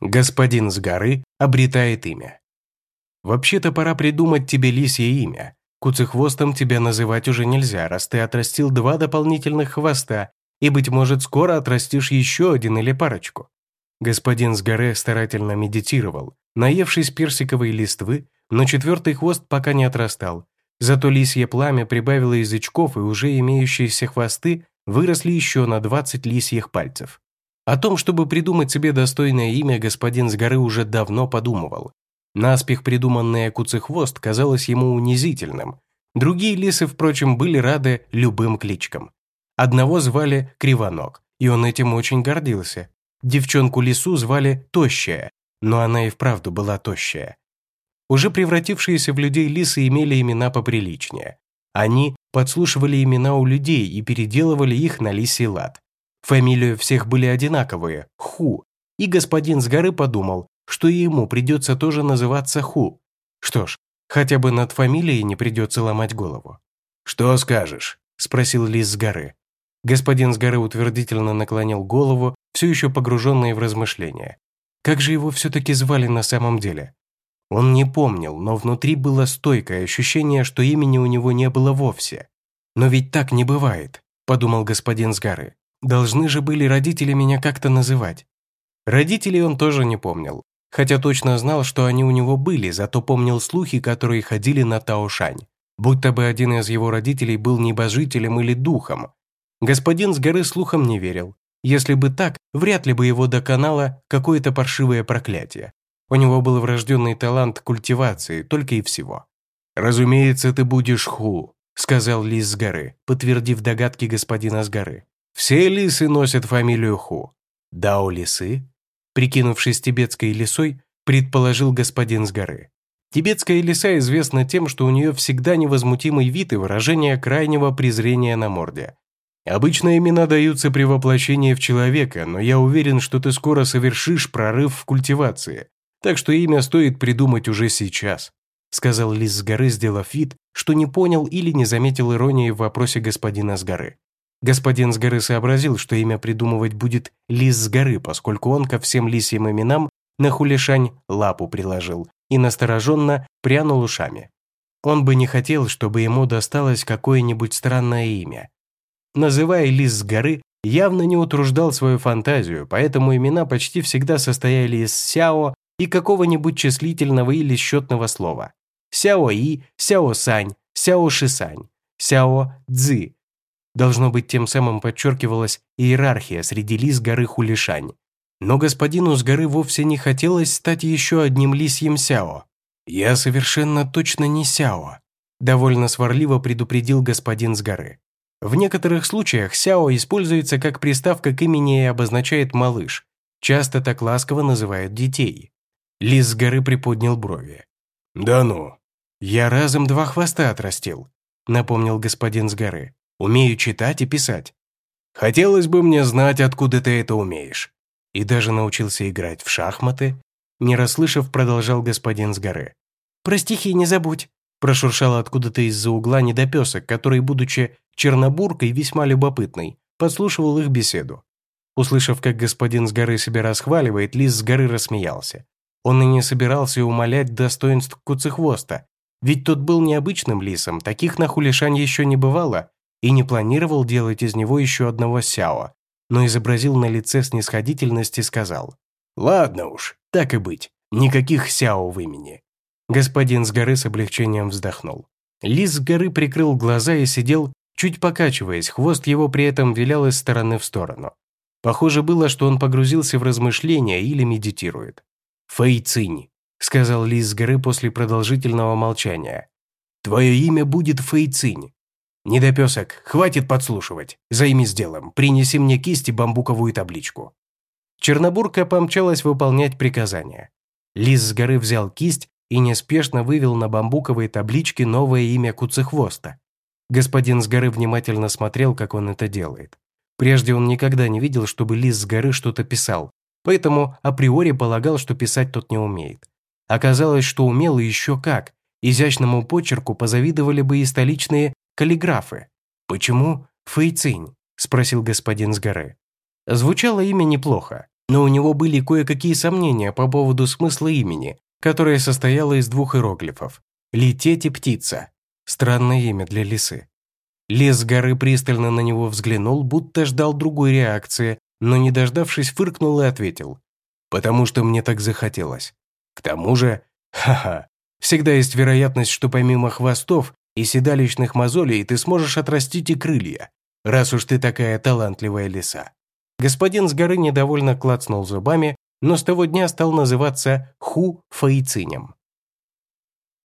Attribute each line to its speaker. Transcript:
Speaker 1: Господин с горы обретает имя. Вообще-то пора придумать тебе лисье имя. Куцехвостом тебя называть уже нельзя, раз ты отрастил два дополнительных хвоста, и, быть может, скоро отрастишь еще один или парочку. Господин с горы старательно медитировал, наевшись персиковой листвы, но четвертый хвост пока не отрастал. Зато лисье пламя прибавило язычков, и уже имеющиеся хвосты выросли еще на 20 лисьих пальцев. О том, чтобы придумать себе достойное имя, господин с горы уже давно подумывал. Наспех придуманное куцехвост казалось ему унизительным. Другие лисы, впрочем, были рады любым кличкам. Одного звали Кривоног, и он этим очень гордился. Девчонку-лису звали Тощая, но она и вправду была тощая. Уже превратившиеся в людей лисы имели имена поприличнее. Они подслушивали имена у людей и переделывали их на лисий лад. Фамилии всех были одинаковые – Ху, и господин с горы подумал, что и ему придется тоже называться Ху. Что ж, хотя бы над фамилией не придется ломать голову.
Speaker 2: «Что скажешь?» – спросил лис с горы.
Speaker 1: Господин с горы утвердительно наклонил голову, все еще погруженный в размышления. Как же его все-таки звали на самом деле? Он не помнил, но внутри было стойкое ощущение, что имени у него не было вовсе. «Но ведь так не бывает», – подумал господин с горы. Должны же были родители меня как-то называть. Родителей он тоже не помнил, хотя точно знал, что они у него были, зато помнил слухи, которые ходили на Таошань, будто бы один из его родителей был небожителем или духом. Господин с горы слухом не верил. Если бы так, вряд ли бы его доконало какое-то паршивое проклятие. У него был врожденный талант культивации, только и всего.
Speaker 2: «Разумеется, ты будешь Ху», — сказал Лис с горы,
Speaker 1: подтвердив догадки господина с горы.
Speaker 2: Все лисы носят фамилию Ху.
Speaker 1: Дао лисы? Прикинувшись тибетской лисой, предположил господин с горы. Тибетская лиса известна тем, что у нее всегда невозмутимый вид и выражение крайнего презрения на морде. Обычно имена даются при воплощении в человека, но я уверен, что ты скоро совершишь прорыв в культивации, так что имя стоит придумать уже сейчас», сказал лис с горы, сделав вид, что не понял или не заметил иронии в вопросе господина с горы. Господин с горы сообразил, что имя придумывать будет Лис с горы, поскольку он ко всем лисьим именам на хулишань лапу приложил и настороженно прянул ушами. Он бы не хотел, чтобы ему досталось какое-нибудь странное имя. Называя Лис с горы, явно не утруждал свою фантазию, поэтому имена почти всегда состояли из «сяо» и какого-нибудь числительного или счетного слова. «Сяо-и», «сяо-сань», «сяо-шисань», «сяо-дзы», Должно быть, тем самым подчеркивалась иерархия среди лис горы Хулишань. Но господину с горы вовсе не хотелось стать еще одним лисьем Сяо. «Я совершенно точно не Сяо», – довольно сварливо предупредил господин с горы. В некоторых случаях Сяо используется как приставка к имени и обозначает «малыш». Часто так ласково называют детей. Лис с горы приподнял брови.
Speaker 2: «Да ну!»
Speaker 1: «Я разом два хвоста отрастил», – напомнил господин с горы. Умею читать и писать.
Speaker 2: Хотелось бы мне знать, откуда ты это умеешь.
Speaker 1: И даже научился играть в шахматы. Не расслышав, продолжал господин с горы. «Про стихи не забудь», прошуршал откуда-то из-за угла недопесок, который, будучи чернобуркой весьма любопытной, подслушивал их беседу. Услышав, как господин с горы себя расхваливает, лис с горы рассмеялся. Он и не собирался умолять достоинств куцехвоста, ведь тот был необычным лисом, таких на хулишань еще не бывало, и не планировал делать из него еще одного сяо, но изобразил на лице снисходительность и сказал «Ладно уж, так и быть, никаких сяо в имени». Господин с горы с облегчением вздохнул. Лис с горы прикрыл глаза и сидел, чуть покачиваясь, хвост его при этом вилял из стороны в сторону. Похоже было, что он погрузился в размышления или медитирует. «Фэй Цинь», — сказал Лис с горы после продолжительного молчания. «Твое имя будет Фэй Цинь. «Недопесок, хватит подслушивать. Займись делом. Принеси мне кисть и бамбуковую табличку». Чернобурка помчалась выполнять приказания. Лис с горы взял кисть и неспешно вывел на бамбуковой табличке новое имя Куцехвоста. Господин с горы внимательно смотрел, как он это делает. Прежде он никогда не видел, чтобы лис с горы что-то писал, поэтому априори полагал, что писать тот не умеет. Оказалось, что умел и еще как. Изящному почерку позавидовали бы и столичные каллиграфы. Почему Фэйцинь? спросил господин с горы. Звучало имя неплохо. но у него были кое-какие сомнения по поводу смысла имени, которое состояло из двух иероглифов «лететь» и «птица». Странное имя для лисы. Лес горы пристально на него взглянул, будто ждал другой реакции, но, не дождавшись, фыркнул и ответил. «Потому что мне так захотелось. К тому же, ха-ха, всегда есть вероятность, что помимо хвостов и седалищных мозолей ты сможешь отрастить и крылья, раз уж ты такая талантливая лиса». Господин с горы недовольно клацнул зубами, но с того дня стал называться Ху Фаицинем.